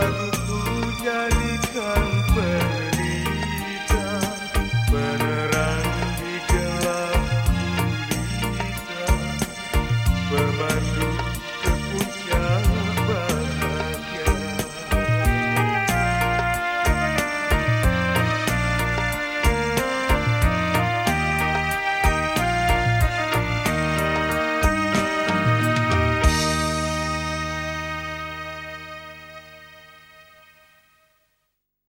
pemandu